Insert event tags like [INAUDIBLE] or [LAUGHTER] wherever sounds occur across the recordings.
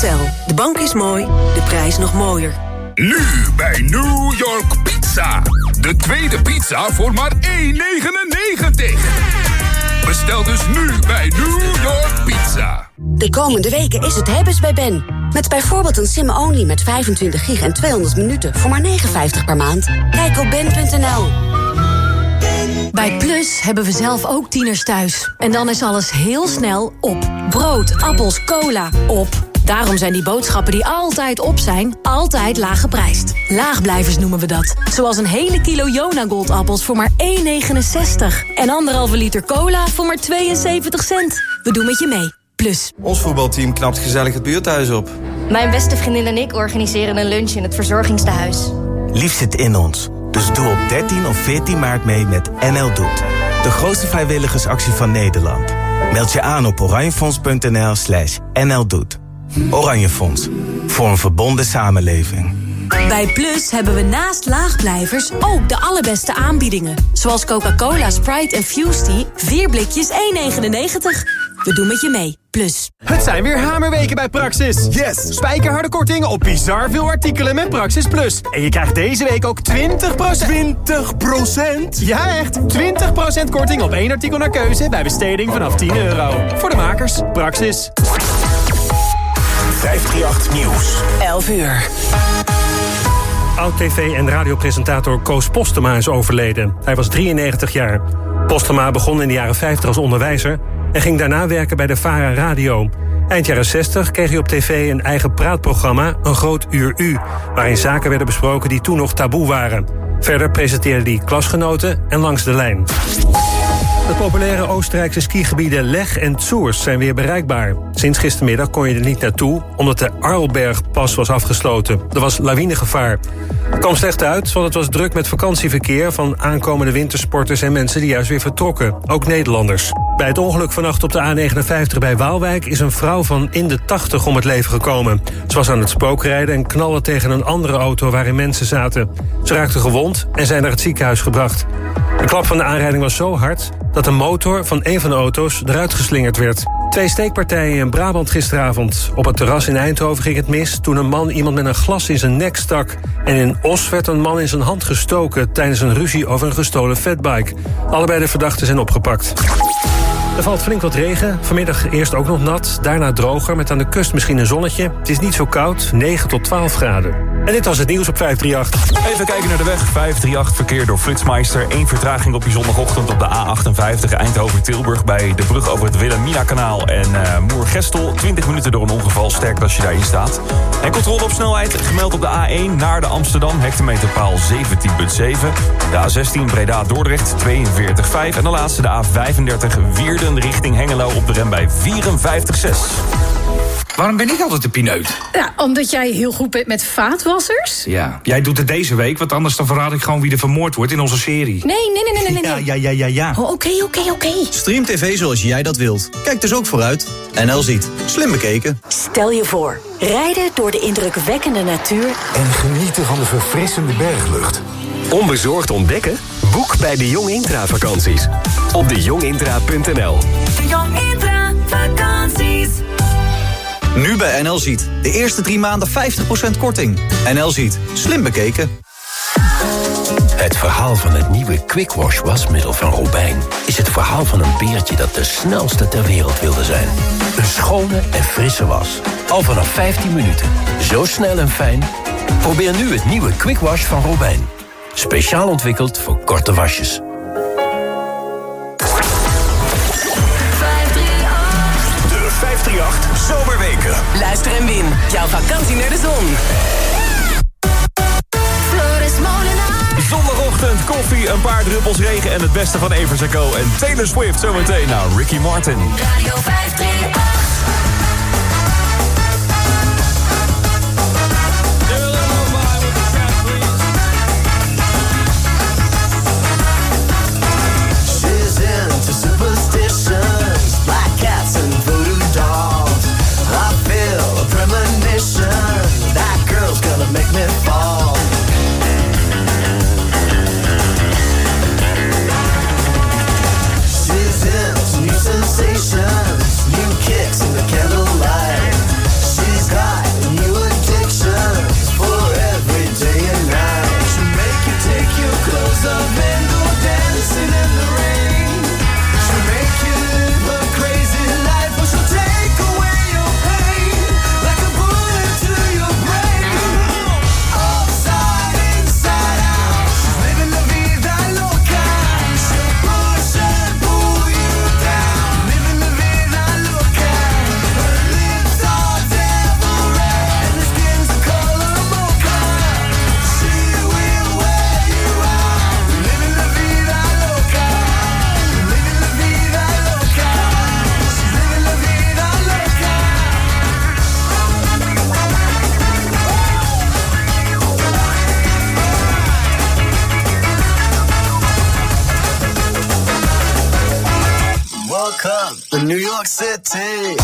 Hotel. De bank is mooi, de prijs nog mooier. Nu bij New York Pizza. De tweede pizza voor maar 1,99. Bestel dus nu bij New York Pizza. De komende weken is het hebben's bij Ben. Met bijvoorbeeld een sim-only met 25 gig en 200 minuten voor maar 59 per maand. Kijk op ben.nl. Bij Plus hebben we zelf ook tieners thuis. En dan is alles heel snel op. Brood, appels, cola, op. Daarom zijn die boodschappen die altijd op zijn, altijd laag geprijsd. Laagblijvers noemen we dat. Zoals een hele kilo Jona Goldappels voor maar 1,69. En anderhalve liter cola voor maar 72 cent. We doen met je mee. Plus. Ons voetbalteam knapt gezellig het buurthuis op. Mijn beste vriendin en ik organiseren een lunch in het verzorgingstehuis. Lief zit in ons. Dus doe op 13 of 14 maart mee met NL Doet. De grootste vrijwilligersactie van Nederland. Meld je aan op oranjefonds.nl slash NL Doet. Oranje Fonds. Voor een verbonden samenleving. Bij Plus hebben we naast laagblijvers ook de allerbeste aanbiedingen. Zoals Coca-Cola, Sprite en Fusty. 4 blikjes 1,99. We doen met je mee. Plus. Het zijn weer hamerweken bij Praxis. Yes! Spijkerharde kortingen op bizar veel artikelen met Praxis Plus. En je krijgt deze week ook 20%... 20%? Ja, echt. 20% korting op één artikel naar keuze bij besteding vanaf 10 euro. Voor de makers, Praxis. 538 Nieuws. 11 uur. Oud-tv- en radiopresentator Koos Postema is overleden. Hij was 93 jaar. Postema begon in de jaren 50 als onderwijzer... en ging daarna werken bij de VARA Radio. Eind jaren 60 kreeg hij op tv een eigen praatprogramma... Een Groot Uur U... waarin zaken werden besproken die toen nog taboe waren. Verder presenteerde hij klasgenoten en Langs de Lijn. De populaire Oostenrijkse skigebieden Leg en Zoers zijn weer bereikbaar. Sinds gistermiddag kon je er niet naartoe, omdat de Arlbergpas was afgesloten. Er was lawinegevaar. Kwam slecht uit, want het was druk met vakantieverkeer... van aankomende wintersporters en mensen die juist weer vertrokken. Ook Nederlanders. Bij het ongeluk vannacht op de A59 bij Waalwijk... is een vrouw van in de 80 om het leven gekomen. Ze was aan het spookrijden en knalde tegen een andere auto... waarin mensen zaten. Ze raakte gewond en zijn naar het ziekenhuis gebracht. De klap van de aanrijding was zo hard dat de motor van een van de auto's eruit geslingerd werd. Twee steekpartijen in Brabant gisteravond. Op het terras in Eindhoven ging het mis toen een man iemand met een glas in zijn nek stak. En in Os werd een man in zijn hand gestoken tijdens een ruzie over een gestolen fatbike. Allebei de verdachten zijn opgepakt. Er valt flink wat regen. Vanmiddag eerst ook nog nat, daarna droger... met aan de kust misschien een zonnetje. Het is niet zo koud, 9 tot 12 graden. En dit was het nieuws op 538. Even kijken naar de weg. 538 verkeer door Flitsmeister. Eén vertraging op die zondagochtend op de A58 Eindhoven-Tilburg... bij de brug over het Wilhelmina-kanaal en uh, Moergestel. 20 minuten door een ongeval, sterk als je daarin staat. En controle op snelheid, gemeld op de A1 naar de Amsterdam... hectometerpaal 17.7. De A16 Breda-Dordrecht 42.5. En de laatste, de A35 Richting Hengelo... op de rem bij 54.6. Waarom ben ik altijd de pineut? Ja, omdat jij heel goed bent met vaatwassers. Ja, jij doet het deze week, want anders dan verraad ik gewoon wie er vermoord wordt in onze serie. Nee, nee, nee, nee, nee. nee. Ja, ja, ja, ja, ja. Oh, Oké, oké, oké. Stream TV zoals jij dat wilt. Kijk dus ook vooruit. NL ziet. Slim bekeken. Stel je voor, rijden door de indrukwekkende natuur... En genieten van de verfrissende berglucht. Onbezorgd ontdekken? Boek bij de Jong Intra vakanties. Op dejongintra.nl De Jong Intra vakanties. Nu bij NL Ziet. De eerste drie maanden 50% korting. NL Ziet. Slim bekeken. Het verhaal van het nieuwe Quick Wash wasmiddel van Robijn... is het verhaal van een beertje dat de snelste ter wereld wilde zijn. Een schone en frisse was. Al vanaf 15 minuten. Zo snel en fijn. Probeer nu het nieuwe Quick Wash van Robijn. Speciaal ontwikkeld voor korte wasjes. De 538 Zomerweken. Luister en win. Jouw vakantie naar de zon. Zondagochtend, koffie, een paar druppels regen... en het beste van Evers Co. en Taylor Swift zometeen naar Ricky Martin. Radio 538. City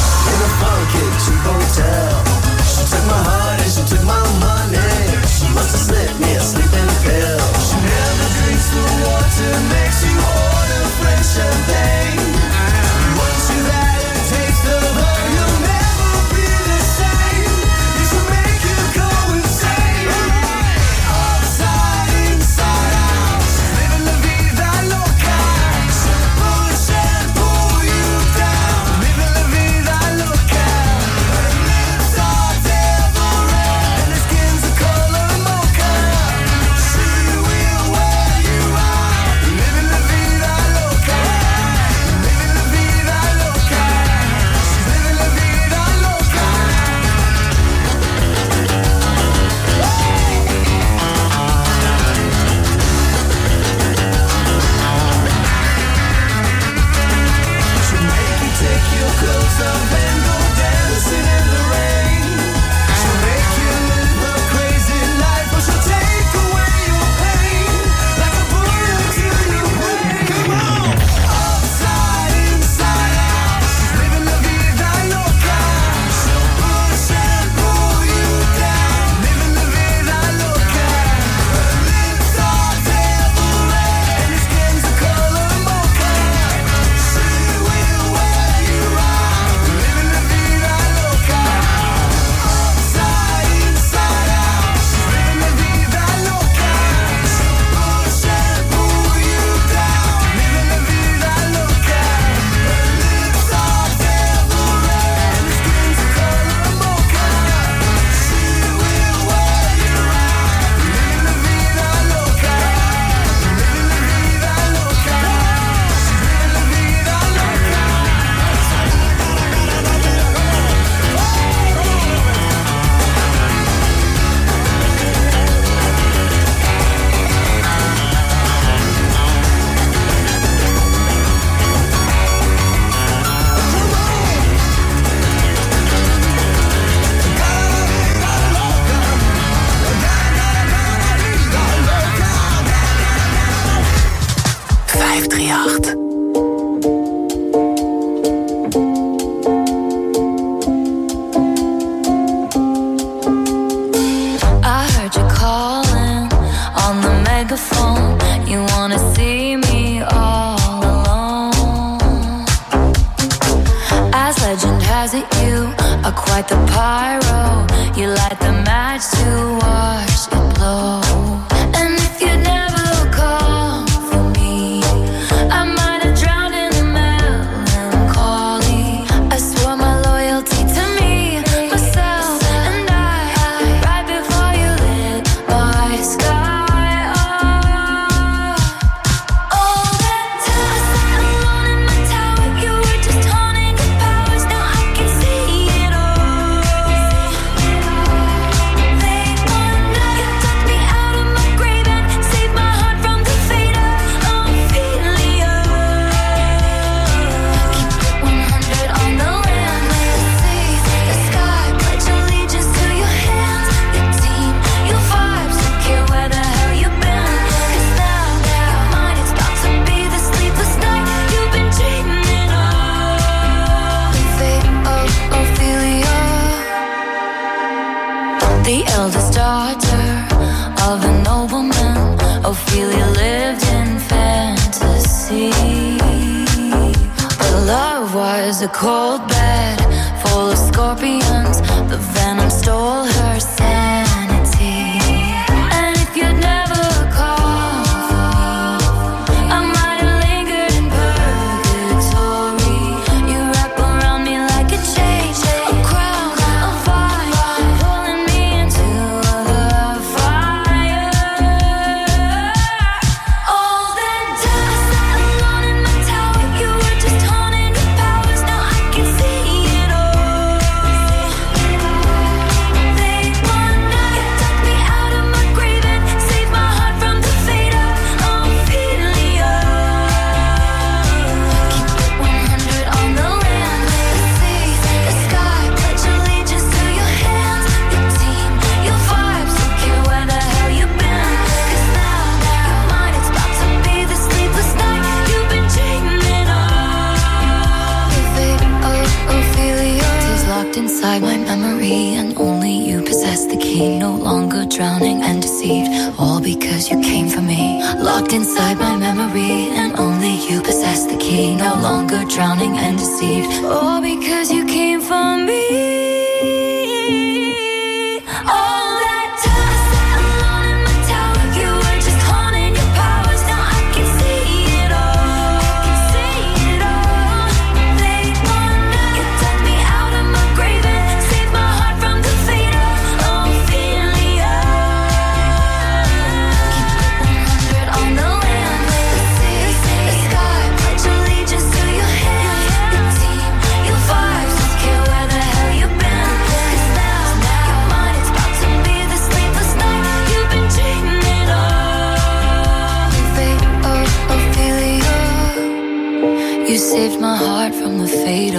saved my heart from the fate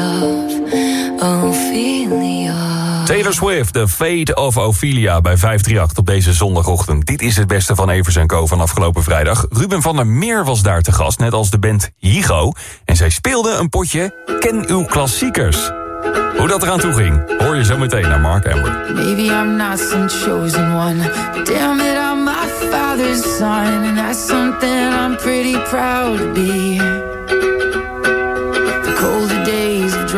of Ophelia. Taylor Swift, The Fate of Ophelia bij 538 op deze zondagochtend. Dit is het beste van Evers Co van afgelopen vrijdag. Ruben van der Meer was daar te gast, net als de band Higo. En zij speelde een potje Ken uw klassiekers. Hoe dat eraan toe ging, hoor je zo meteen naar Mark Amber. Maybe I'm not some chosen one, damn it, I'm my father's son, and that's something I'm pretty proud to be.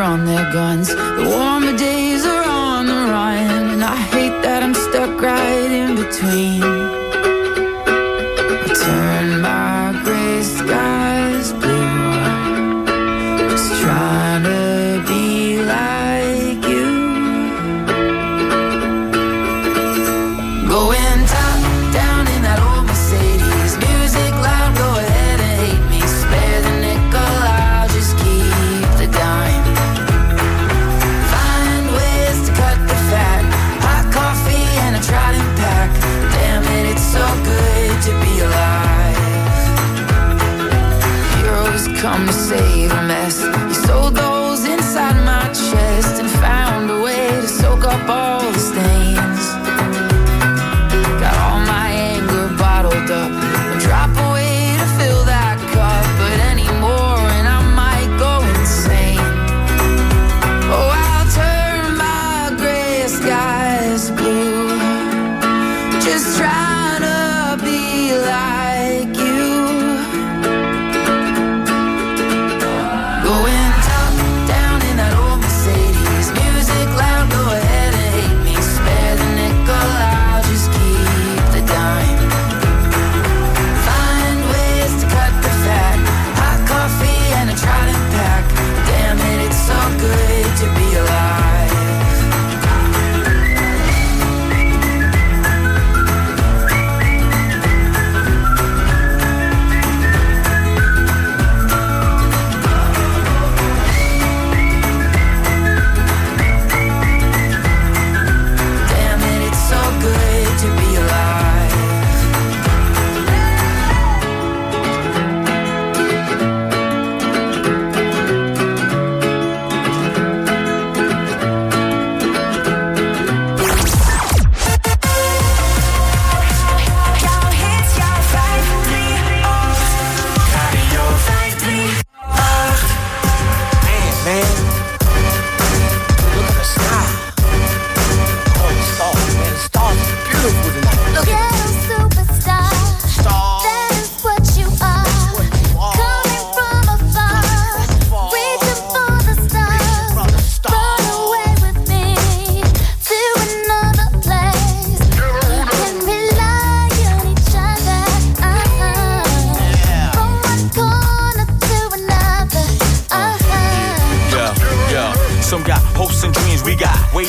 Drawn their guns, the warmer days are on the run, and I hate that I'm stuck right in between. Come to save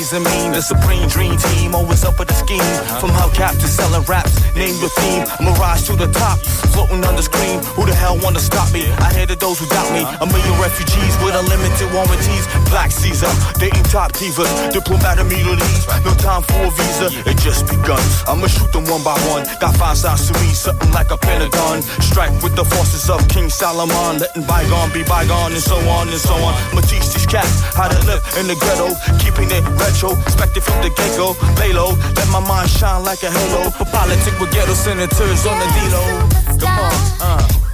ways and mean. The supreme dream team, always up with the scheme. From hubcap to selling raps, name your theme. Mirage to the top, floating on the screen. Who the hell wanna stop me? I hated those who doubt me. A million refugees with unlimited warranties. Black Caesar, dating top divas. Diplomat of Middle East, no time for a visa. It just begun. I'ma shoot them one by one. Got five sides to me, something like a pentagon. Strike with the forces of King Solomon. Letting bygone be bygone and so on and so on. I'ma teach these cats how to live in the ghetto. Keeping it retro, expected from the get-go. Lay low, let my mind shine like a halo. For politics with ghetto senators on the D-Lo. Come on, uh.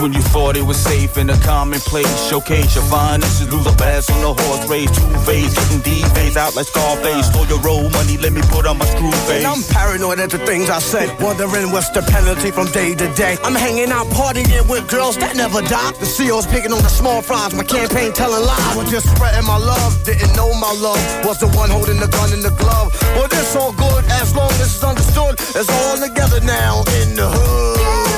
When you thought it was safe in a commonplace. Showcase your finest, lose a pass on the horse race. Two phase, getting D-phase out like Scarface. Stole your roll money, let me put on my screw face. And I'm paranoid at the things I said, wondering what's the penalty from day to day. I'm hanging out partying with girls that never die. The CEO's picking on the small fries, my campaign telling lies. Was just spreading my love, didn't know my love was the one holding the gun in the glove. Well, this all good as long as it's understood. It's all together now in the hood.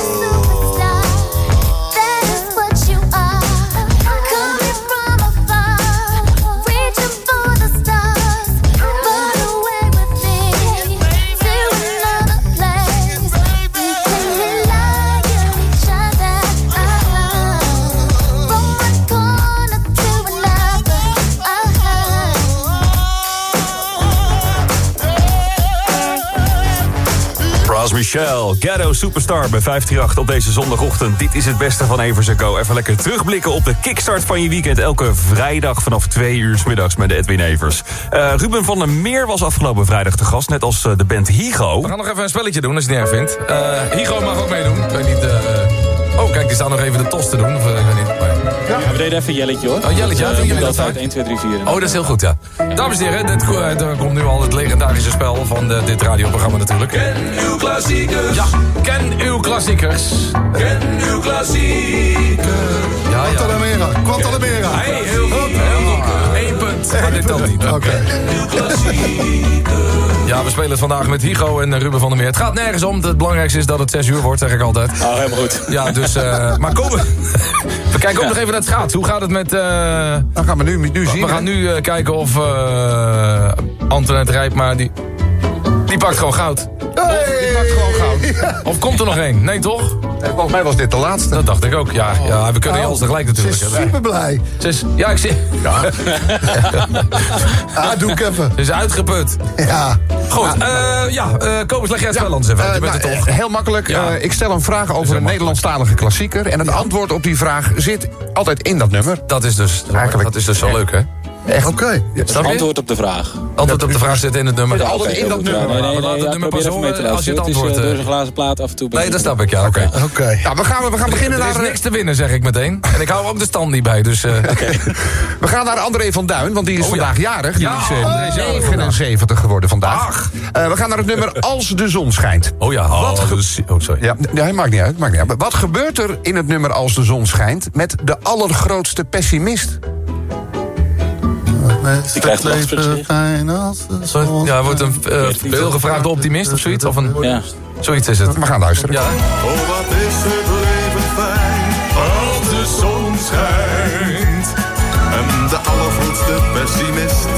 Bras Michel, Ghetto Superstar bij 538 op deze zondagochtend. Dit is het beste van Evers Go. Even lekker terugblikken op de kickstart van je weekend. Elke vrijdag vanaf 2 uur 's middags met de Edwin Evers. Eh, Ruben van der Meer was afgelopen vrijdag te gast, net als eh, de band Higo. We gaan nog even een spelletje doen, als je het niet vindt. Eh, Higo mag ook meedoen. Ik weet niet... Oh, kijk, die staan nog even de tos te doen. Of, ik weet niet. Ja, we deden even jelletje hoor. Oh, jelletje, ja, Dus, eh, jullie dat uit vaak? 1, 2, 3, 4. Oh, dat is heel goed, ja. Dames en heren, dit, eh, er komt nu al het legendarische spel van de, dit radioprogramma natuurlijk. Ken uw klassiekers. Ja, ken uw klassiekers. Ken uw klassiekers. Ja, ja. Quantalamera, Quantalamera. Hey, heel goed. Maar dit telt niet. Oké. Ja, we spelen het vandaag met Higo en Ruben van der Meer. Het gaat nergens om. Het belangrijkste is dat het 6 uur wordt, zeg ik altijd. Oh, helemaal goed. Ja, dus... eh, maar komen [LAUGHS] we... Kijken ook nog even naar het schaats. Hoe gaat het met... eh, Dan gaan we nu, nu zien. we gaan nu eh, kijken of eh Antoinette Rijpma... Die, die pakt gewoon goud. Die pakt gewoon goud. Of komt er nog één? Nee, toch? Volgens mij was dit de laatste. Dat dacht ik ook. Ja, ja we kunnen niet alles tegelijk Ze natuurlijk. is super blij. Ze is, ja, ik zie... Ja. [LAUGHS] ah, doe ik even. Ze is uitgeput. Ja. Goed, eh, ja, eh Kobus, leg jij het spel anders even. uit. Je Eh, bent nou, er toch. eh, Heel makkelijk. Ja. Eh, ik stel een vraag over een Nederlandstalige klassieker. En het antwoord op die vraag zit altijd in dat nummer. Dat is dus, Eigenlijk. dat is dus zo leuk, hè? Echt? Oké. Antwoord op de vraag. Antwoord op de vraag zit in het nummer. Ja, altijd in dat nummer. Nee, nee, Maar nee, laat het ja, nummer pas even mee te horen als je het Het is antwoord... eh, eh, door zijn glazen plaat af en toe. Nee, dat snap ik, ja, oké. Oké. Ja, we gaan, we gaan beginnen Er is naar... niks te winnen, zeg ik meteen. En ik hou ook de stand niet bij, dus... eh, [LAUGHS] We gaan naar André van Duin, want die is Oh, ja. vandaag jarig. Die Ja, is eh, André is jarig 79 geworden vandaag. Ach. Eh, we gaan naar het nummer [LAUGHS] Als de zon schijnt. Oh ja, Wat oh, dus- oh, sorry. Ja, nee, maakt niet uit, maakt niet uit. Wat gebeurt er in het nummer Als de zon schijnt... met de allergrootste pessimist? Die krijgt een lachsgezicht. Sorry, Ja, wordt een eh, veelgevraagde optimist of zoiets? Of een, Ja. Zoiets is het. We gaan luisteren. Ja. Oh, wat is het leven fijn als de zon schijnt. En de allergrootste pessimist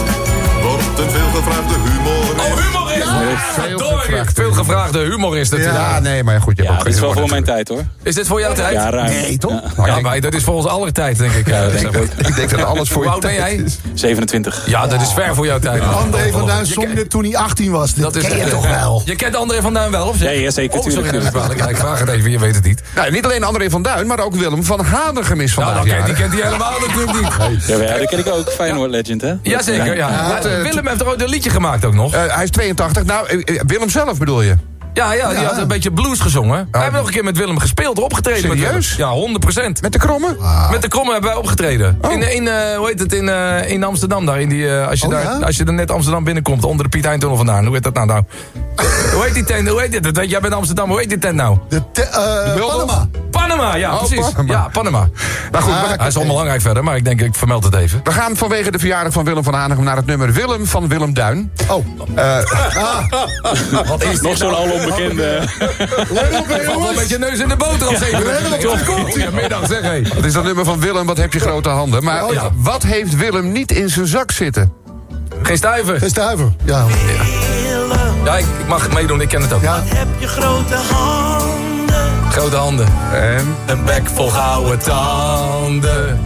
wordt een veelgevraagde humorist. Oh, humorist! Veel gevraagd. veel gevraagde humorist natuurlijk. Ja, nee, maar goed. Je hebt Ja, ook dit is wel voor mijn tijd hoor. Is dit voor jouw tijd? Ja, ruim. Nee, toch? Ja. Nou, maar dat is voor ons aller tijd, denk ik. Ja, denk ik denk dat alles voor ben tijd jij? is. 27. Ja, dat is ver voor jouw tijd. André van Duin zong toen hij 18 was. Dit Dat is ken je toch wel? Je kent André van Duin wel, of Ja, ja, zeker, Oh, sorry, dat is ik vraag het even, je weet het niet. Nou, niet alleen André van Duin, maar ook Willem van Hanegem is Nou, vandaag kent, die kent hij helemaal natuurlijk niet. Ja, dat ken ik ook. Feyenoord legend hè? Jazeker, ja. Eh, Willem heeft er ooit een liedje gemaakt ook nog. Eh, hij is 82. Nou, eh, eh, Willem zelf bedoel je? Ja, ja, die Ja. had een beetje blues gezongen. Wij hebben nog een keer met Willem gespeeld, opgetreden. met Serieus? Willem. Ja, 100% Met de kromme? Met de Kromme hebben wij opgetreden. Oh. In, in eh, hoe heet het, in, eh, in Amsterdam daar. In die, eh, als, je Oh, daar ja? als je er net Amsterdam binnenkomt, onder de Piet Heintunnel vandaan. Hoe heet dat nou nou? hoe heet die tent? Hoe heet dit? Jij bent Amsterdam, hoe heet die tent nou? De Panama. Panama, ja, Oh, precies. Panama. Ja, Panama. Nou goed, Ah, Hij is onbelangrijk verder, maar ik denk, ik vermeld het even. we gaan vanwege de verjaardag van Willem van Hanegem naar het nummer Willem van Willem Duin. Oh. [LAUGHS] Wat is Nog zo'n al onbekende. Je valt wel een beetje neus in de boter als even. Goedemiddag, zeg hé. Het is dat nummer van Willem, wat heb je grote handen. Maar ja. wat heeft Willem niet in zijn zak zitten? Geen stuiver. Een stuiver. Ja. Ja, ik, ik mag meedoen, ik ken het ook. Heb je grote handen? Grote handen. En? Een bek vol gouden tanden.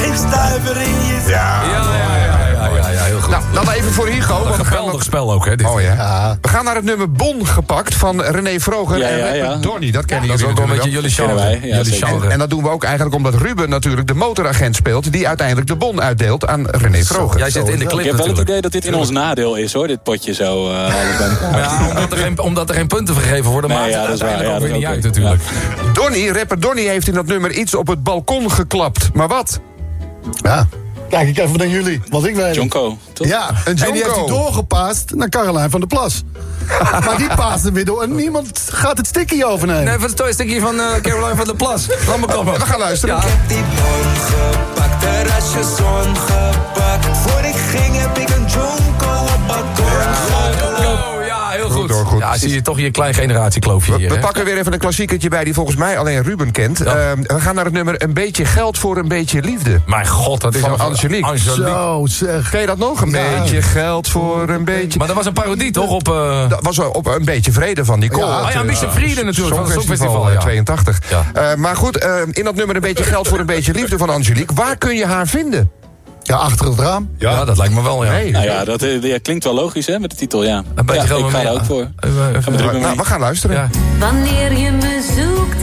Geen stuiver in je Ja. Ja, ja, goed. Nou, dan even even voor Hugo. want we gaan Geweldig spel ook, hè? Dit. Oh ja. We gaan naar het nummer Bon gepakt van René Vroger Ja, en ja, rapper ja. Donny. Dat kennen Dat is jullie ook wel een beetje jullie Kennen genre. ja, jullie. En, en dat doen we ook eigenlijk omdat Ruben natuurlijk de motoragent speelt... die uiteindelijk de bon uitdeelt aan René Vroger. Jij zit in de Ik clip heb wel het idee dat dit in ons nadeel is, hoor. Dit potje zo. eh. Ja, omdat er, geen, omdat er geen punten vergeven worden, Nee, maakt ja, het dat is uiteindelijk ja, ook weer dat niet is uit natuurlijk. Donny, rapper Donny heeft in dat nummer iets op het balkon geklapt. Maar wat? Ja. Kijk ik even naar jullie, wat ik weet. Jonko, toch? Ja, en die heeft Jonko. hij doorgepast naar Caroline van der Plas. [LAUGHS] maar die paast er weer door en niemand gaat het stikkie overnemen. Nee, van het stukje van eh, Caroline van der Plas. Laat me komen. [LAUGHS] We gaan luisteren. Ja. die bon gepakt, terrasje zon gepakt. Voor ik ging heb ik een jonko op balkon ja, heel goed. goed. Ja, zie je toch je klein generatiekloofje We, hier, we pakken weer even een klassiekertje bij die volgens mij alleen Ruben kent. Ehm, we gaan naar het nummer Een beetje geld voor een beetje liefde. Mijn god, dat is Van Angelique. Angelique. Zo zeg. Ken je dat nog? Een Ja. beetje geld voor een beetje... Maar dat was een parodie, toch? Op, eh, Dat was op een beetje vrede van Nicole. Ja, oh ja, Frieden natuurlijk, van het Songfestival Songfestival, eh, ja. 82. Ja. Eh, maar goed, in dat nummer Een beetje geld voor een beetje liefde van Angelique. Waar kun je haar vinden? Ja, achter het raam. ja. dat lijkt me wel, ja. Nee. Nou ja, dat eh, ja, klinkt wel logisch, hè, met de titel, ja. Een beetje ja, ik ga er ook voor. Even- Nou, we gaan luisteren. Ja. Wanneer je me zoekt,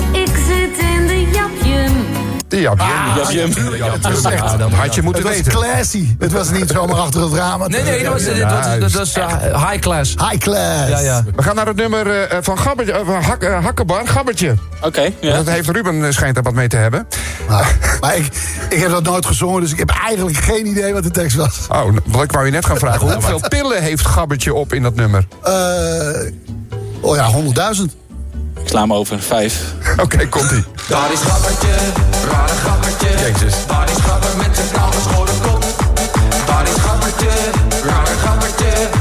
Ja, Japjum. Ja, dan had je moeten Het was weten. classy. Het was niet zomaar achter het raam. Nee, nee, dat was, dat was, dat was eh, high class. High class. Ja, ja. We gaan naar het nummer eh, van Gabbertje, eh, van Hak, Hakkebar, Gabbertje. Oké, ja. Dat heeft Ruben, schijnt er wat mee te hebben. Maar, maar ik, ik heb dat nooit gezongen, dus ik heb eigenlijk geen idee wat de tekst was. Oh, wat ik wou je net gaan vragen. Hoeveel pillen heeft Gabbertje op in dat nummer? Eh, oh ja, 100.000. Ik sla hem over. Vijf. Oké, komt-ie. Daar is gabbertje, rare gabbertje. Jezus. Daar is gabber met zijn kale schone kop. Daar is gabbertje, rare gabbertje.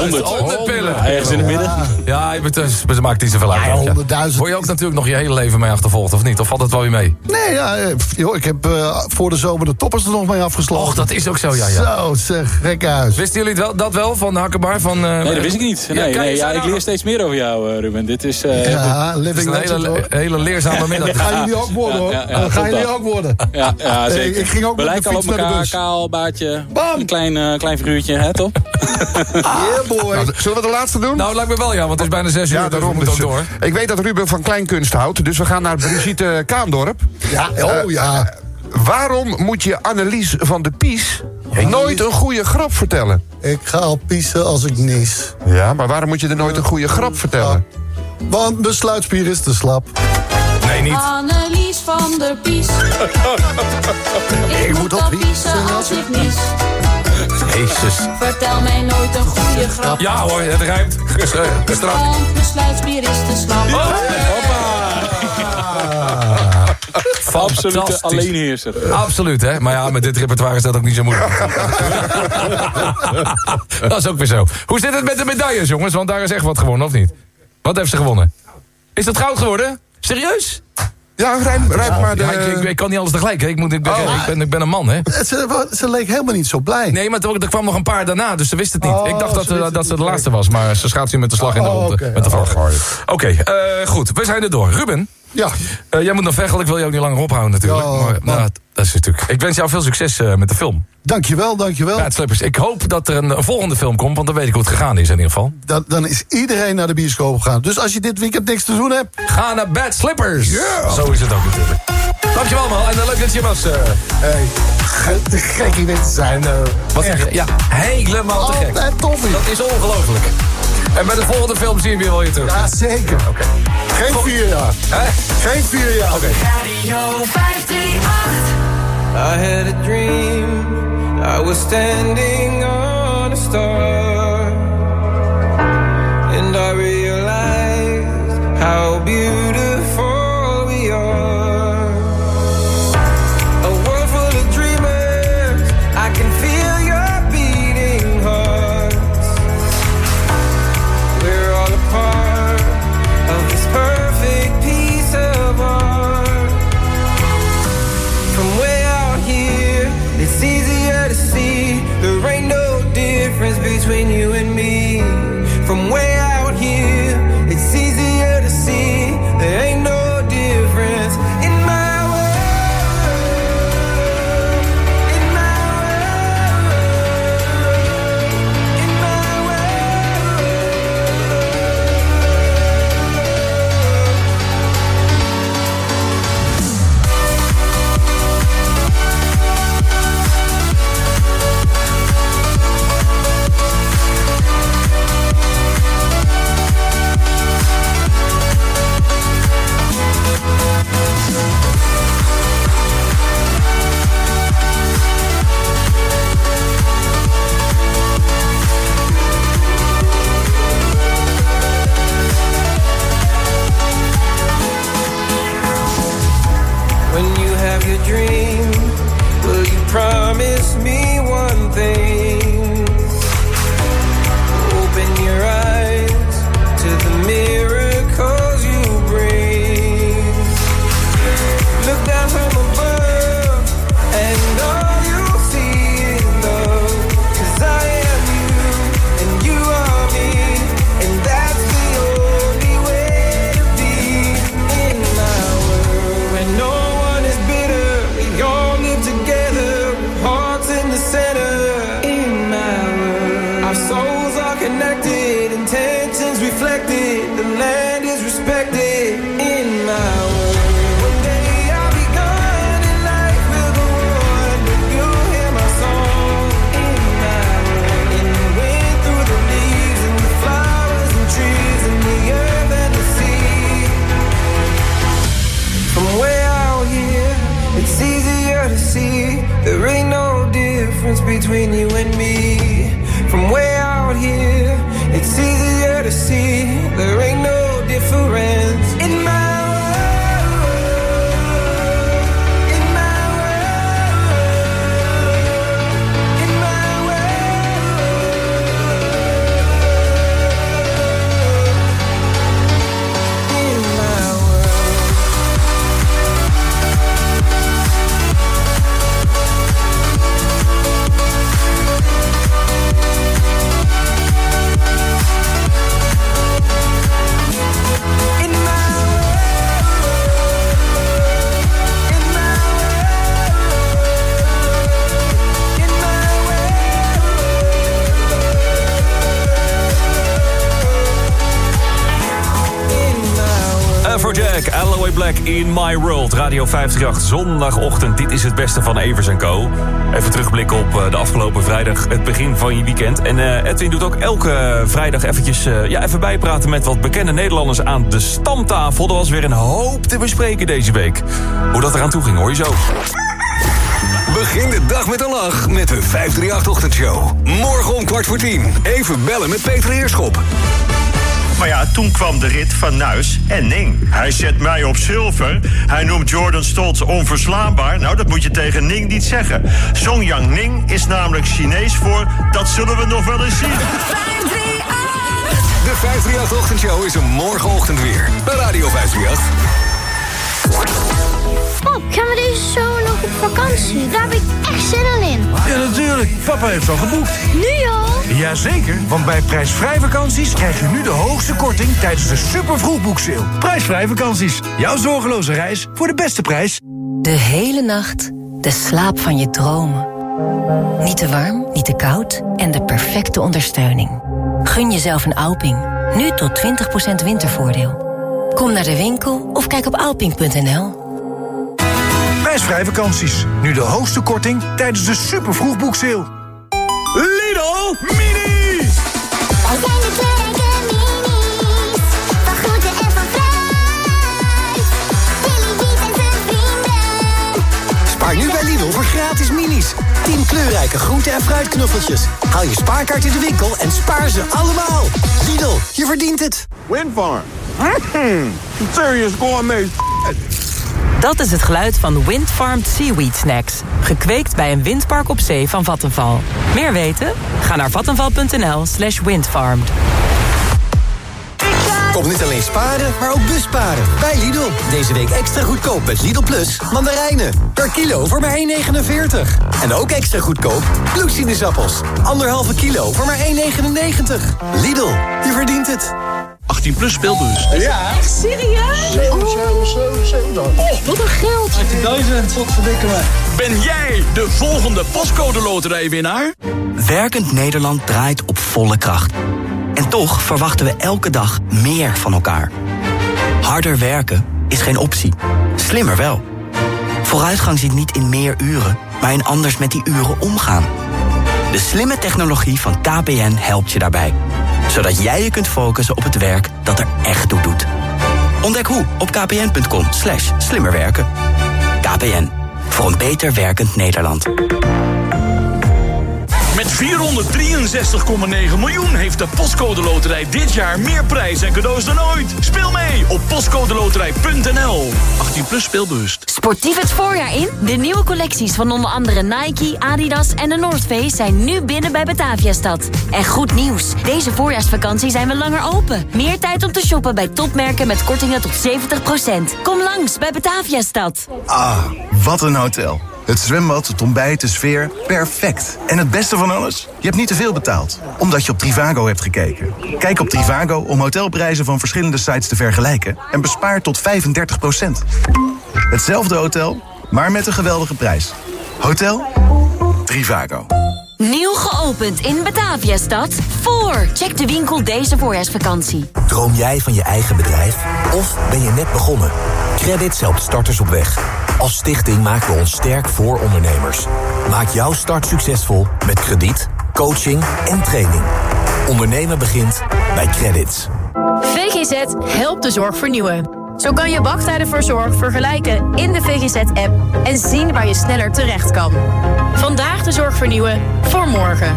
100. 100, 100 pillen. Ergens in het midden. Ja, dus, ze maakt niet zoveel uit. Ja, ook, 100.000. Word je ook natuurlijk nog je hele leven mee achtervolgd, of niet? Of valt het wel weer mee? Nee, ja, eh, joh, ik heb eh, voor de zomer de toppers er nog mee afgesloten. Och, dat is ook zo, ja, ja. Zo, zeg, gek huis. Wisten jullie het wel, dat wel, van de Hakkenbar? Van, eh, Nee, dat wist ik niet. Nee, nee, ja, ik nou- leer steeds meer over jou, eh, Ruben. Dit is... eh, Ja, Het is een legend hele, leerzame middag. Dat gaan jullie ook worden hoor. Ja, ja, dat gaan jullie dat. ook worden. Ja, zeker. ik ging ook We met de lijken al op fiets naar de elkaar, bus. kaal, baardje. Bam! Een klein, eh, klein figuurtje, hè, top? [LAUGHS] Yeah boy. Nou, zullen we de laatste doen? Nou, lijkt me wel, ja, want het is bijna zes uur, ja, dus we daarom. moeten ook Dus, door. eh, ik weet dat Ruben van kleinkunst houdt, dus we gaan naar Brigitte [LAUGHS] Kaandorp. Ja, oh ja. Waarom moet je Annelies van de Pies nooit een goede grap vertellen? Ik ga al pissen als ik nies. Ja, maar waarom moet je er nooit een goede grap vertellen? Want mijn sluitspier is te slap. Nee, niet. Annelies van der Pies. [LAUGHS] ik moet al pissen als ik nies. Jezus. Vertel mij nooit een goede grap. Ja hoor, het ruimt. Eh, Strak. Want sluitspier is te slap. [LAUGHS] Absolute Fantastisch. alleenheerser. Absoluut, hè? Maar ja, met dit repertoire is dat ook niet zo moeilijk. [LAUGHS] dat is ook weer zo. Hoe zit het met de medailles, jongens? Want daar is echt wat gewonnen, of niet? Wat heeft ze gewonnen? Is dat goud geworden? Serieus? Ja, ruim maar de... Ja, ik, ik, ik kan niet alles tegelijk, hè? Ik, moet, ik, ben, Oh. ik, ben, ik ben een man, hè? Ze, ze leek helemaal niet zo blij. Nee, maar er, kwam nog een paar daarna, dus ze wist het niet. Oh, ik dacht dat, ze eh, dat ze de laatste was, maar ze schaats nu met de slag in de Oh, ronde. oké. Met de vlag. Oké, eh, goed. We zijn er door. Ruben, Ja, eh, jij moet nog want ik wil je ook niet langer ophouden natuurlijk. Ja, maar, man. nou, dat is natuurlijk... Ik wens jou veel succes eh, met de film. dankjewel, dangsjewel. Bad Slippers. Ik hoop dat er een, een volgende film komt, want dan weet ik hoe het gegaan is in ieder geval. Dan, dan is iedereen naar de bioscoop gegaan. Dus als je dit weekend niks te doen hebt... Ga naar Bad Slippers. Yeah. Zo is het ook natuurlijk. Dankjewel allemaal en eh, leuk dat je was. Hey, te gek te zijn. wat zeg je? Ja, helemaal te gek. Toffie. Dat is ongelooflijk. En bij de volgende film zien we je wel weer terug. Ja, zeker. Oké. Geen vier jaar. Hè? Geen vier jaar. Oké. Radio 538. I had a dream. I was standing on a star. And I realized how beautiful In My World. Radio 538, zondagochtend. Dit is het beste van Evers Co. Even terugblikken op eh, de afgelopen vrijdag, het begin van je weekend. En eh, Edwin doet ook elke vrijdag eventjes, eh, ja, even bijpraten met wat bekende Nederlanders aan de stamtafel. Er was weer een hoop te bespreken deze week. Hoe dat eraan toe ging, hoor je zo. Begin de dag met een lach met de 538-ochtendshow. Morgen om kwart voor tien. Even bellen met Peter Heerschop. Maar ja, toen kwam de rit van Nuis en Ning. Hij zet mij op zilver. Hij noemt Jordan Stoltz onverslaanbaar. Nou, dat moet je tegen Ning niet zeggen. Song Yang Ning is namelijk Chinees voor... dat zullen we nog wel eens zien. De 538-ochtendshow is er morgenochtend weer. Bij Radio 538. Pap, gaan we deze zomer nog op vakantie? Daar heb ik echt zin in. Ja, natuurlijk. Papa heeft al geboekt. Nu al? Jazeker, want bij prijsvrij vakanties krijg je nu de hoogste korting tijdens de super vroegboekseil. Prijsvrij vakanties. Jouw zorgeloze reis voor de beste prijs. De hele nacht de slaap van je dromen. Niet te warm, niet te koud en de perfecte ondersteuning. Gun jezelf een Alping. Nu tot 20% wintervoordeel. Kom naar de winkel of kijk op alping.nl. Prijsvrij vakanties. Nu de hoogste korting tijdens de super vroegboekseil. Haal je spaarkaart in de winkel en spaar ze allemaal. Lidl, je verdient het. Windfarm. Mm, serious gourmet Dat is het geluid van Windfarmed Seaweed Snacks. Gekweekt bij een windpark op zee van Vattenval. Meer weten? Ga naar vattenval.nl slash windfarmed. Kom niet alleen sparen, maar ook busparen. Bij Lidl. Deze week extra goedkoop met Lidl Plus mandarijnen. Per kilo voor maar 1,49. En ook extra goedkoop bloedsinusappels. Anderhalve kilo voor maar 1,99. Lidl, je verdient het. 18 plus speelbus. Ja. Echt serieus? Oh, wat een geld. 18.000. Wat verdikken we. Ben jij de volgende postcode loterijwinnaar? Werkend Nederland draait op volle kracht. En toch verwachten we elke dag meer van elkaar. Harder werken is geen optie. Slimmer wel. Vooruitgang zit niet in meer uren, maar in anders met die uren omgaan. De slimme technologie van KPN helpt je daarbij. Zodat jij je kunt focussen op het werk dat er echt toe doet. Ontdek hoe op kpn.com slash slimmerwerken. KPN, voor een beter werkend Nederland. Met 463,9 miljoen heeft de Postcode Loterij dit jaar meer prijs en cadeaus dan ooit. Speel mee op postcodeloterij.nl. 18 plus speelbewust. Sportief het voorjaar in? De nieuwe collecties van onder andere Nike, Adidas en de North Face zijn nu binnen bij Bataviastad. En goed nieuws, deze voorjaarsvakantie zijn we langer open. Meer tijd om te shoppen bij topmerken met kortingen tot 70%. Kom langs bij Bataviastad. Ah, wat een hotel. Het zwembad, het ontbijt, de sfeer, perfect. En het beste van alles? Je hebt niet te veel betaald, omdat je op Trivago hebt gekeken. Kijk op Trivago om hotelprijzen van verschillende sites te vergelijken... en bespaar tot 35% Hetzelfde hotel, maar met een geweldige prijs. Hotel Trivago. Nieuw geopend in Bataviastad. Voor. Check de winkel deze voorjaarsvakantie. Droom jij van je eigen bedrijf? Of ben je net begonnen? Credits helpt starters op weg. Als stichting maken we ons sterk voor ondernemers. Maak jouw start succesvol met krediet, coaching en training. Ondernemen begint bij Credits. VGZ helpt de zorg vernieuwen. Zo kan je wachttijden voor zorg vergelijken in de VGZ-app en zien waar je sneller terecht kan. Vandaag de zorg vernieuwen voor morgen.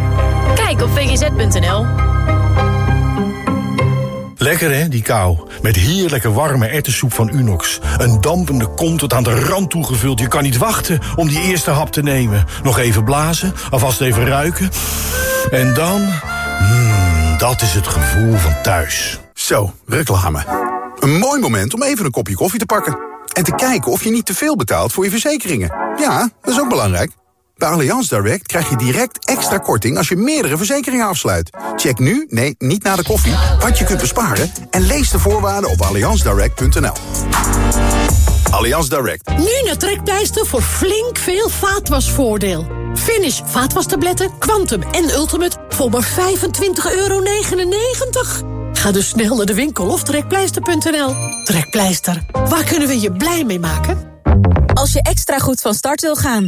Kijk op vgz.nl. Lekker hè, die kou. Met heerlijke warme erwtensoep van Unox. Een dampende kom tot aan de rand toegevuld. Je kan niet wachten om die eerste hap te nemen. Nog even blazen, alvast even ruiken. En dan... Mmm, dat is het gevoel van thuis. Zo, reclame. Een mooi moment om even een kopje koffie te pakken. En te kijken of je niet te veel betaalt voor je verzekeringen. Ja, dat is ook belangrijk. Bij Allianz Direct krijg je direct extra korting als je meerdere verzekeringen afsluit. Check nu, nee, niet na de koffie, wat je kunt besparen... en lees de voorwaarden op allianzdirect.nl. Allianz Direct. Nu naar Trekpleister voor flink veel vaatwasvoordeel. Finish vaatwastabletten, Quantum en Ultimate voor maar 25,99 euro. Ga dus snel naar de winkel of trekpleister.nl. Trekpleister, waar kunnen we je blij mee maken? Als je extra goed van start wil gaan,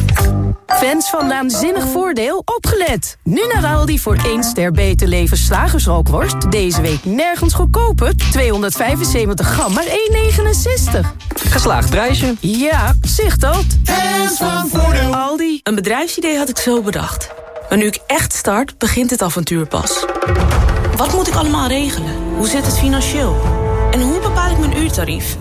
Fans van Naanzinnig Voordeel, opgelet! Nu naar Aldi voor 1 ster beter leven slagersrookworst. Deze week nergens goedkoper. 275 gram, maar 1,69. Geslaagd prijsje. Ja, zicht dat. Fans van Voordeel. Aldi. Een bedrijfsidee had ik zo bedacht. Maar nu ik echt start, begint het avontuur pas. Wat moet ik allemaal regelen? Hoe zit het financieel? En hoe bepaal ik mijn uurtarief?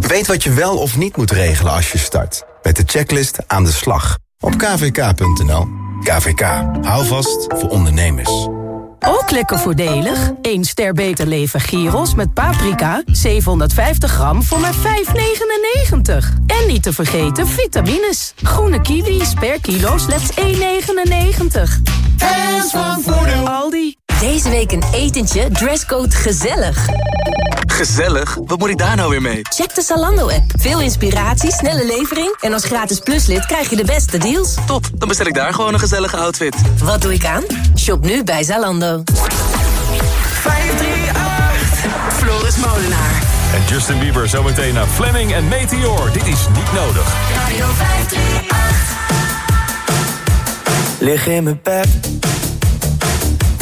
Weet wat je wel of niet moet regelen als je start. Met de checklist aan de slag. Op kvk.nl. KVK. Hou vast voor ondernemers. Ook lekker voordelig. 1 ster beter leven gyros met paprika. 750 gram voor maar 5,99. En niet te vergeten vitamines. Groene kiwis per kilo slechts 1,99. Fans van Voordeel. Aldi. Deze week een etentje, dresscode gezellig. Gezellig? Wat moet ik daar nou weer mee? Check de Zalando-app. Veel inspiratie, snelle levering... en als gratis pluslid krijg je de beste deals. Top, dan bestel ik daar gewoon een gezellige outfit. Wat doe ik aan? Shop nu bij Zalando. 538, Floris Molenaar. En Justin Bieber zometeen naar Fleming en Meteor. Dit is niet nodig. Radio 538. Lig in mijn bed.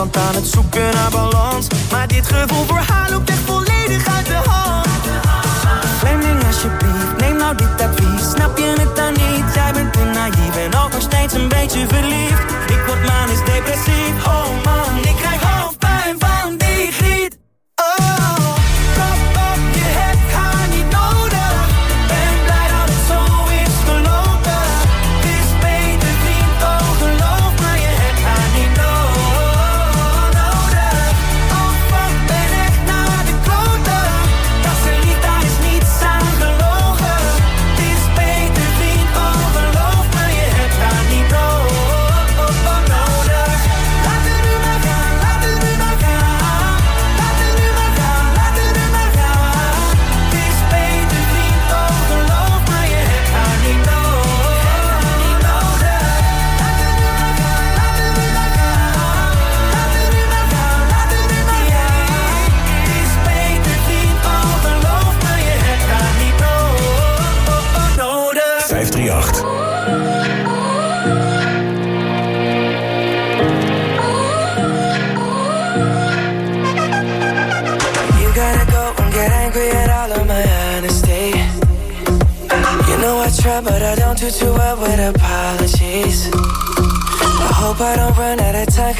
Want aan het zoeken naar balans. Maar dit gevoel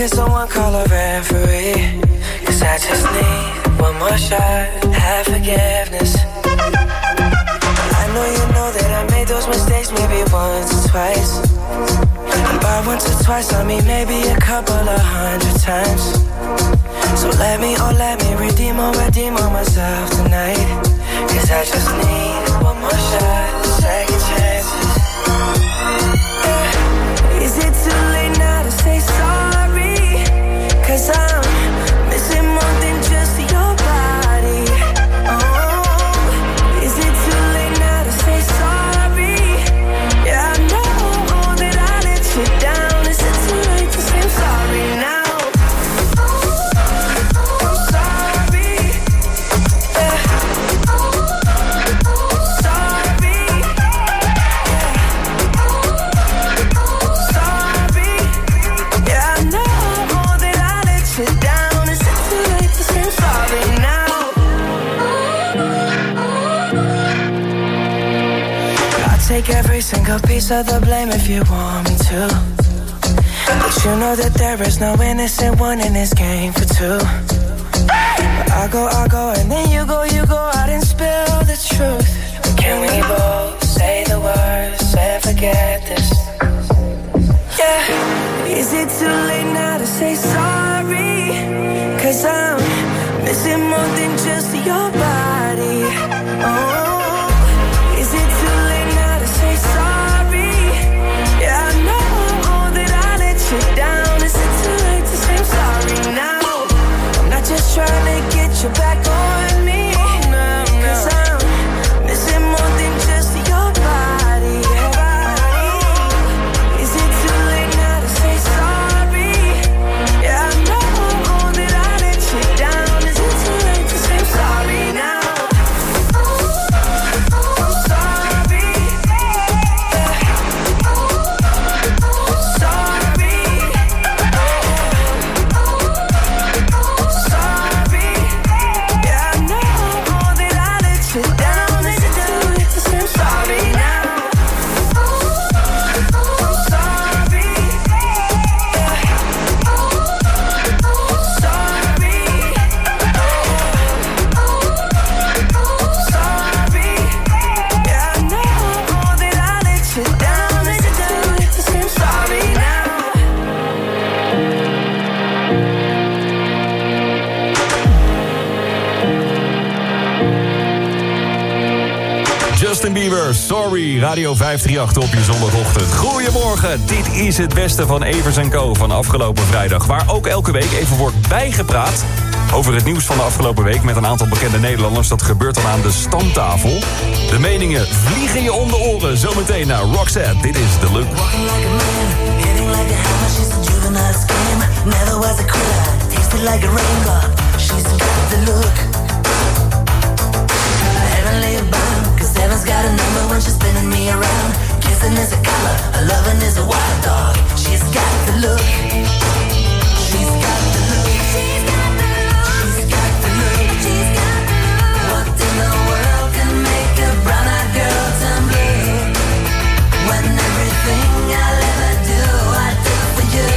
Can someone call a referee? Cause I just need one more shot, have forgiveness. I know you know that I made those mistakes maybe once or twice. And by once or twice, I mean maybe a couple of hundred times. So let me, oh, let me redeem or redeem on myself tonight. Cause I just need one more shot. Take a piece of the blame if you want me to. But you know that there is no innocent one in this game for two. But I go, I go, and then you go, you go out and spill the Radio 538 op je zondagochtend. Goedemorgen, dit is het beste van Evers en Co. van afgelopen vrijdag... waar ook elke week even wordt bijgepraat over het nieuws van de afgelopen week... met een aantal bekende Nederlanders. Dat gebeurt dan aan de standtafel. De meningen vliegen je om de oren. Zometeen naar Roxette. Dit is de Never was a tasted like a. She's the look. loving is a color, a loving is a wild dog. She's got the look. She's got the look. She's got the look. She's got the look. What in the world can make a brown-eyed girl turn blue? When everything I ever do, I do for you.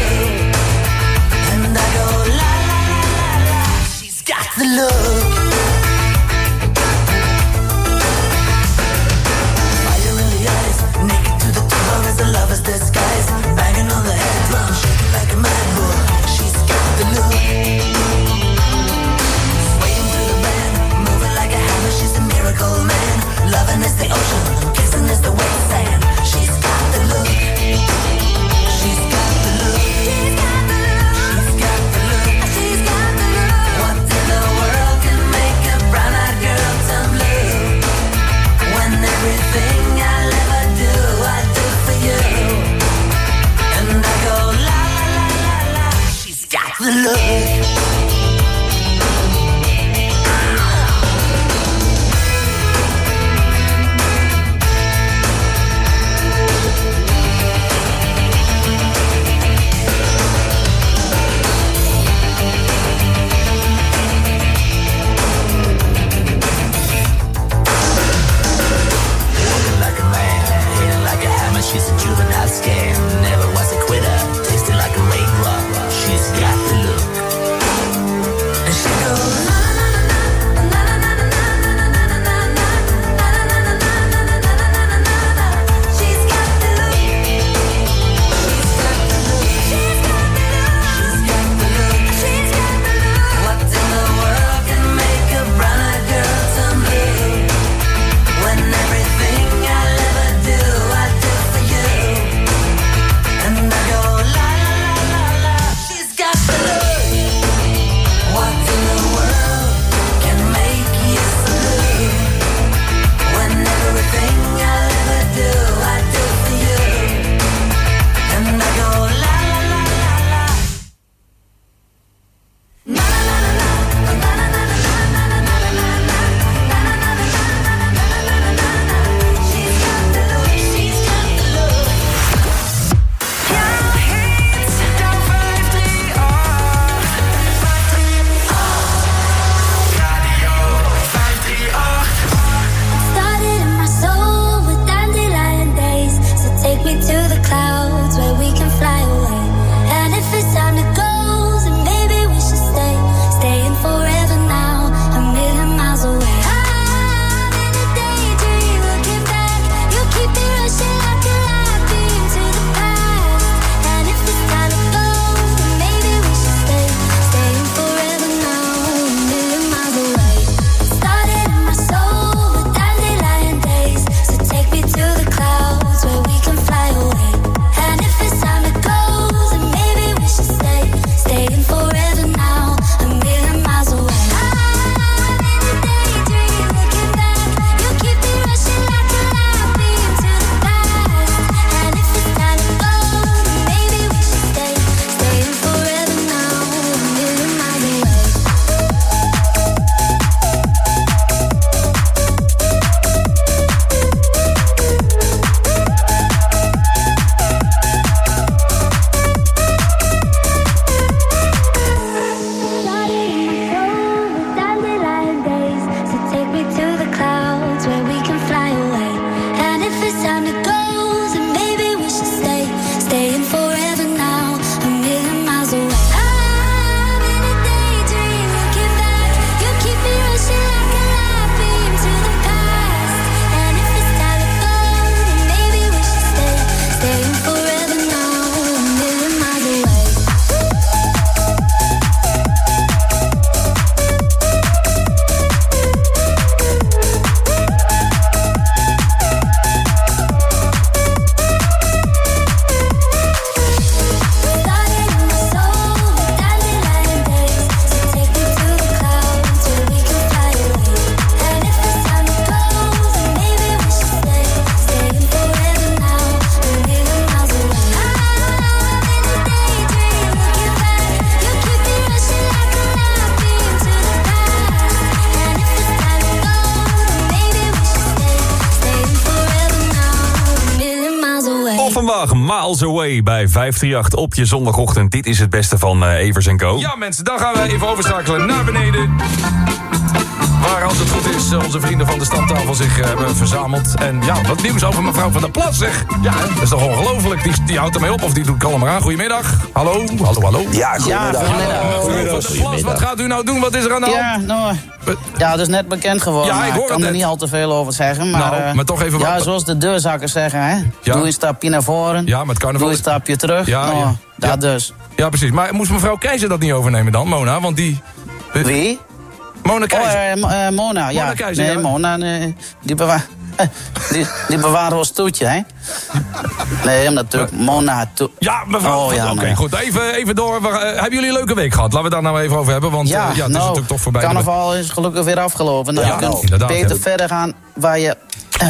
And I go la la la la. She's got the look. Bij 538 op je zondagochtend. Dit is het beste van eh, Evers Co. Ja mensen, dan gaan we even overschakelen naar beneden. Waar als het goed is onze vrienden van de stamtafel zich eh, hebben verzameld. En ja, wat nieuws over mevrouw van der Plas zeg. Ja, dat is toch ongelooflijk. Die, die houdt ermee op of die doet kalm maar aan. Goedemiddag. Hallo, hallo, hallo. Ja, goedemiddag. Ja, goedemiddag. Mevrouw van der Plas, wat gaat u nou doen? Wat is er aan de hand? Ja, nou, ja, dat is net bekend geworden. Ja, ik kan er niet al te veel over zeggen. Maar, Nou, eh, maar toch even Ja, zoals de deurzakkers zeggen, hè. Ja. Doe een stapje naar voren. Ja, met carnaval. Doe een stapje terug. Ja, nou, ja. dat Ja. dus. Ja, precies. Maar moest mevrouw Keizer dat niet overnemen dan, Mona? Want die... Wie? Mona Keizer. Oh, Mo- eh, Mona, ja. Mona Keizer, nee. Mona, nee, die bewaart... Die, die bewaart ons toetje, hè? Nee, natuurlijk Mona. Ja, mevrouw. Oh, ja, Oké, nou goed. Even, even door. We, eh, hebben jullie een leuke week gehad? Laten we daar nou even over hebben. Want Ja, eh, ja, het is nou, natuurlijk toch voorbij. carnaval is gelukkig weer afgelopen. Nou, Ja, je kunt beter verder gaan waar je eh,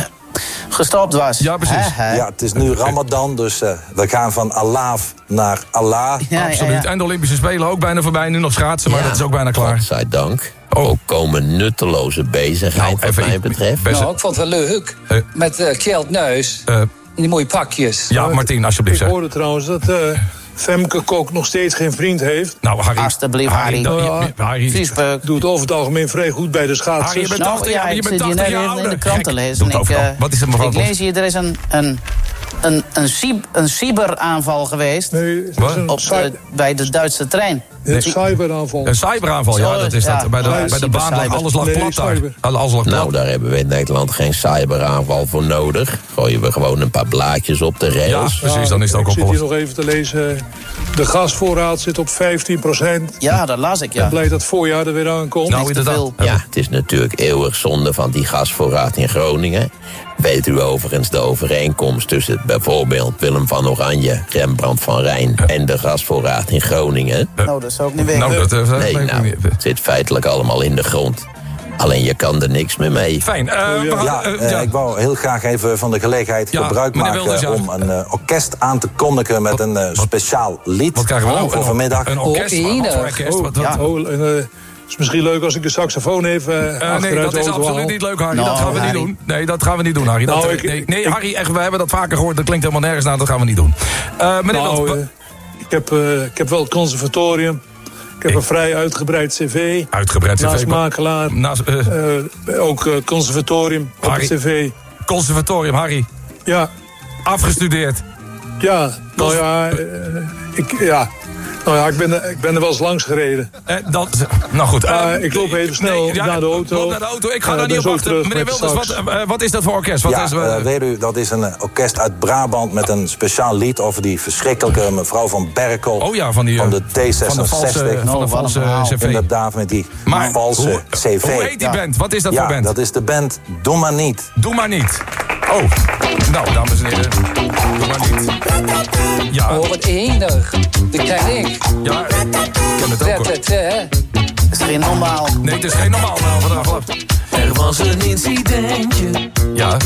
gestopt was. Ja, precies. Ja, het is nu Ramadan, dus eh, we gaan van Allah naar Allah. Absoluut. En de Olympische Spelen ook bijna voorbij. Nu nog schaatsen, maar Ja, dat is ook bijna klaar. Godzijdank. Oh. Ook komen nutteloze bezigheid, wat mij betreft. Nou, ik vond het wel leuk. Met eh Kjeld Nuis. Eh, in die mooie pakjes. ja, Martien, alsjeblieft. Ik hoorde trouwens dat eh, Femke Kok nog steeds geen vriend heeft. Nou, Harry. Alsjeblieft, Harry. Ja. Doet over het algemeen vrij goed bij de schaatsers. Harry, je bent Nou 80 ja, jaar, je ik bent zit hier 80 net jaar even in de krant te lezen. Ik, eh, Wat is het, mevrouw Ik lees hier, er is een, een, een, een, een cyberaanval geweest Wat? op de, bij de Duitse trein. Een cyberaanval. Een cyberaanval, ja, dat is dat. Bij de, Ja, bij de baan lag alles lag Nee, plat daar. Alles lag plat. Nou, daar hebben we in Nederland geen cyberaanval voor nodig. Gooien we gewoon een paar blaadjes op de rails. Ja, precies, dan is het ook Ik zit hier opgelost. nog even te lezen. De gasvoorraad zit op 15 procent. Ja, dat las ik, Ik ben ja. blij dat het voorjaar er weer aankomt. Nou, te inderdaad. veel. Ja, het is natuurlijk eeuwig zonde van die gasvoorraad in Groningen. Weet u overigens de overeenkomst tussen bijvoorbeeld Willem van Oranje, Rembrandt van Rijn en de gasvoorraad in Groningen? Nou, dat zou ik niet weten. Nou, dat, eh, Nee, nou, niet. het zit feitelijk allemaal in de grond. Alleen je kan er niks meer mee. Fijn. eh, Ja, eh, ja. ik wou heel graag even van de gelegenheid Ja, gebruik maken... Wilders, ja. om een eh, orkest aan te kondigen met een speciaal lied Wat krijgen we nou? voor Een- vanmiddag. Een orkest? Enig. orkest? Wat- wat- oh, is misschien leuk als ik de saxofoon even uh, nee, dat is absoluut niet leuk, Harry. dat Nou, gaan we niet doen. Nee, dat gaan we niet doen, Harry. Dat, Nou, ik- nee, nee, ik- Harry, echt, we hebben dat vaker gehoord. Dat klinkt helemaal nergens naar. Dat gaan we niet doen. Eh meneer Nou, ik, heb, eh, ik heb wel het conservatorium. Ik heb een vrij uitgebreid cv. Uitgebreid cv. Naast makelaar. Naast, ook eh, conservatorium op Harry. het cv. conservatorium, Harry. Ja, Afgestudeerd. ja. Nou ja, ik, ja. Nou ja, ik ben, er- ik ben er wel eens langs gereden. Eh, dat, nou goed. Eh, ik loop even snel nee, ja, naar de auto. loop naar de auto. Ik ga Eh, daar niet op wachten. terug Meneer de Wilders, wat, eh, wat is dat voor orkest? Wat ja, is, eh, eh, weet u, dat is een eh, orkest uit Brabant met een speciaal lied over die verschrikkelijke mevrouw van Berkel. Oh ja, van die, van eh, de D66. van de valse, van de cv. Inderdaad, met die Maar valse hoe, CV. hoe heet die Ja. band? Wat is dat ja, voor band? dat is de band Doe maar niet. Doe maar niet. Oh, nou, dames en heren. Doe maar niet. Ja, Oh, wat enig. Dat ken ik. Ja, ik ken het ook. hoor. Dat, is geen normaal. Nee, het is geen normaal nou, vandaag. wat- Er was een incidentje, Ja,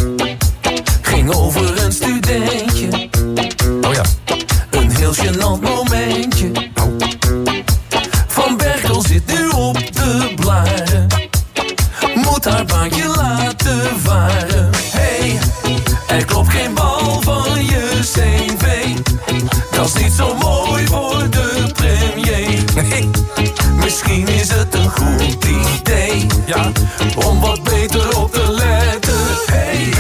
ging over een studentje. oh ja. Een heel gênant momentje. Van Berkel zit nu op de blaren. Moet haar baantje laten varen. Hey, er klopt geen bal van je cv. Dat is niet zo mooi een goed idee. Ja. Om wat beter op te letten. Hey,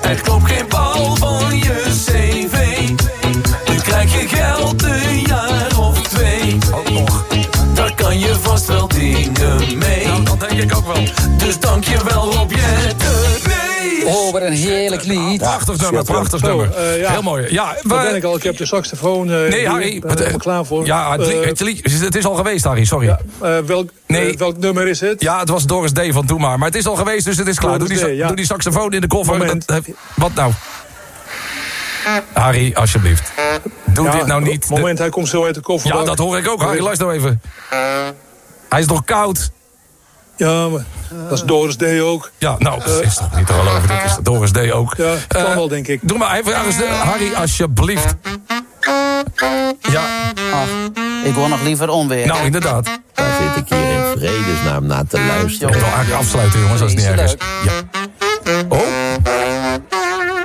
er klopt geen bal van je cv. Nu krijg je geld een jaar of twee. Nog. Daar kan je vast wel dingen mee. Nou, dat denk ik ook wel. Dus dank je wel Rob Jetten. Nee! Oh, wat een heerlijk lied. Prachtig nummer, prachtig Zo, nummer. eh, ja. Heel mooi. Ja, Waar ben ik al? Ik heb de saxofoon. eh, nee. Harry. Ik ben er klaar voor. Ja, het, Eh, het, li- het is al geweest, Harry, sorry. ja, eh, welk, Nee. welk nummer is het? Ja, het was Doris D. van Doe maar. Maar het is al geweest, dus het is klaar. Doe die, sa- D, ja. doe die saxofoon in de koffer. Dat- wat nou? Harry, alsjeblieft. Doe Ja, dit nou niet. De- Moment, hij komt zo uit de koffer. ja, dat hoor ik ook, Harry. Luister nou even. Hij is nog koud. Ja, maar dat is Doris D. ook. Ja, nou, dat is toch niet te geloven. Dit is Doris D. ook. Ja, kan Eh, wel, denk ik. Doe maar even ergens, eh, Harry, alsjeblieft. Ja, Ach, ik word nog liever onweer. nou inderdaad. Daar zit ik hier in vredesnaam naar te Ik luisteren. wil eigenlijk afsluiten, jongens, als het niet erg is. Ja. Oh.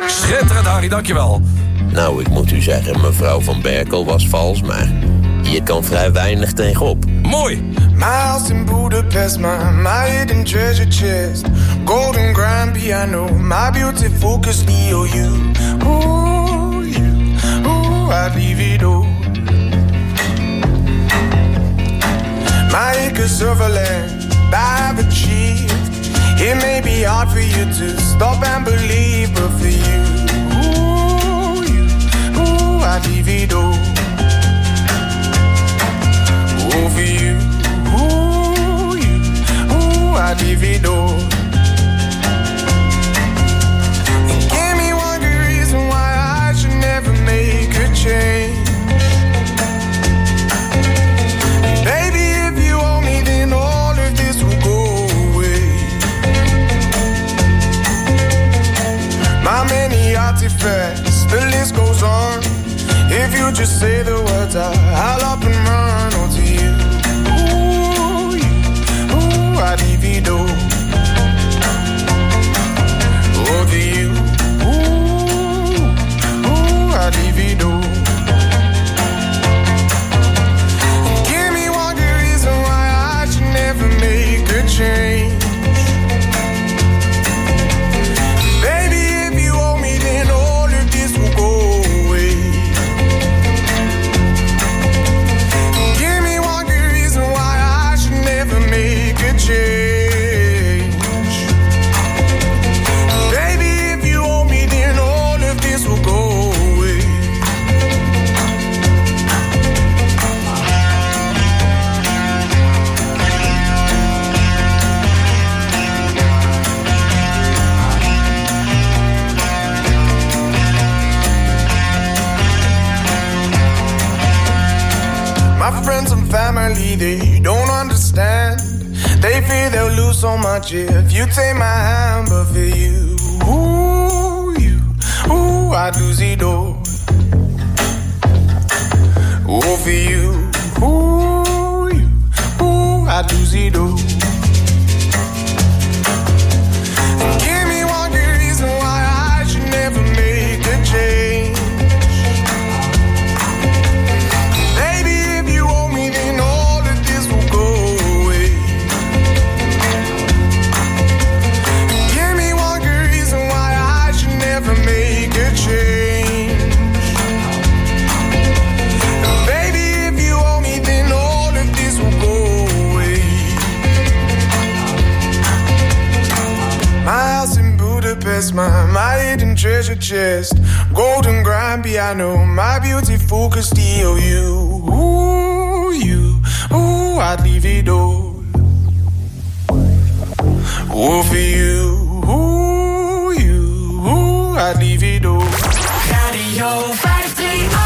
Schitterend, Harry, dankjewel. Nou, ik moet u zeggen, mevrouw van Berkel was vals, maar je kan vrij weinig tegenop. Mooi! My house in Budapest, my, my hidden treasure chest. Golden grand piano, my beauty focus EOU. Ooh, you, ooh, I'd leave it all. My acres of land, I've achieved. It may be hard for you to stop and believe, but for you, ooh, you, ooh, I'd leave it all. For you, ooh, you, ooh, I'd leave it all. Give me one good reason why I should never make a change. Baby, if you owe me, then all of this will go away. My many artifacts, the list goes on. If you just say the words, I, I'll up and run Budapest, my, my hidden treasure chest. Golden grand piano, my beauty focus steal you. Ooh, you, ooh, I'd leave it all. Ooh, for you, ooh, you, ooh, I'd leave it all. Radio 538.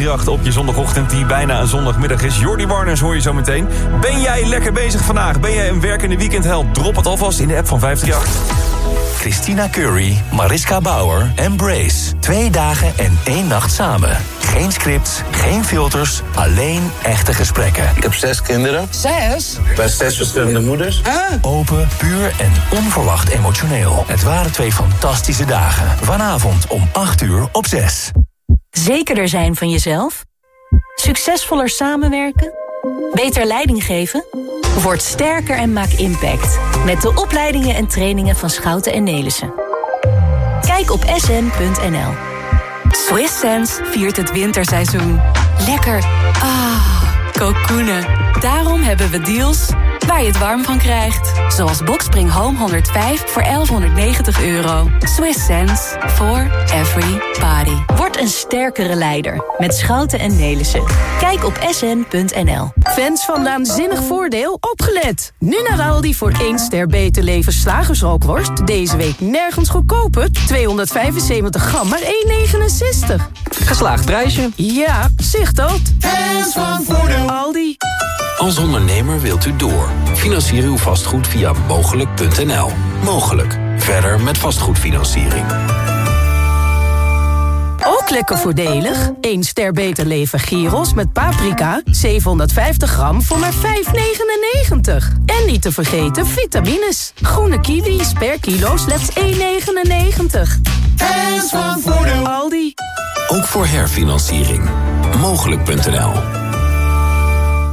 538 op je zondagochtend die bijna een zondagmiddag is. Jordi Warners hoor je zo meteen. Ben jij lekker bezig vandaag? Ben jij een werkende weekendheld? Drop het alvast in de app van 538. Christina Curry, Mariska Bauer en Brace. Twee dagen en één nacht samen. Geen scripts, geen filters, alleen echte gesprekken. Ik heb zes kinderen. Zes? Bij zes verschillende moeders. Open, puur en onverwacht emotioneel. Het waren twee fantastische dagen. Vanavond om 8 uur op 6. Zekerder zijn van jezelf? Succesvoller samenwerken? Beter leiding geven? Word sterker en maak impact. Met de opleidingen en trainingen van Schouten en Nelissen. Kijk op sn.nl. Swiss Sense viert het winterseizoen. Lekker. Ah, kokoenen. Daarom hebben we deals waar je het warm van krijgt. Zoals Boxspring Home 105 voor 1190 euro. Swiss sense for every body. Word een sterkere leider met Schouten en Nelissen. Kijk op sn.nl. Fans van Naanzinnig Voordeel, opgelet! Nu naar Aldi voor 1 ster beter leven slagersrookworst. Deze week nergens goedkoper. 275 gram, maar 1,69. Geslaagd prijsje. Ja, zicht dat. Fans van Voordeel. Aldi. Als ondernemer wilt u door. Financier uw vastgoed via mogelijk.nl. Mogelijk. Verder met vastgoedfinanciering. Ook lekker voordelig. 1 ster beter leven gyros met paprika. 750 gram voor maar 5,99. En niet te vergeten vitamines. Groene kiwis per kilo slechts 1,99. Fans van Voordeel. Aldi. Ook voor herfinanciering. Mogelijk.nl.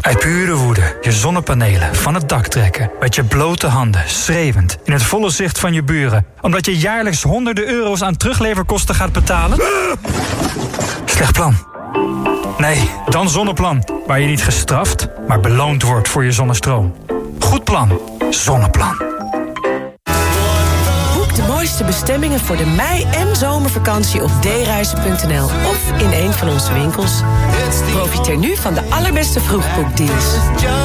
Uit pure woede je zonnepanelen van het dak trekken. Met je blote handen, schreeuwend, in het volle zicht van je buren. Omdat je jaarlijks honderden euro's aan terugleverkosten gaat betalen? Slecht plan. Nee, dan Zonneplan. Waar je niet gestraft, maar beloond wordt voor je zonnestroom. Goed plan. Zonneplan. De bestemmingen voor de mei- en zomervakantie op dereizen.nl of in een van onze winkels. Profiteer nu van de allerbeste vroegboekdeals.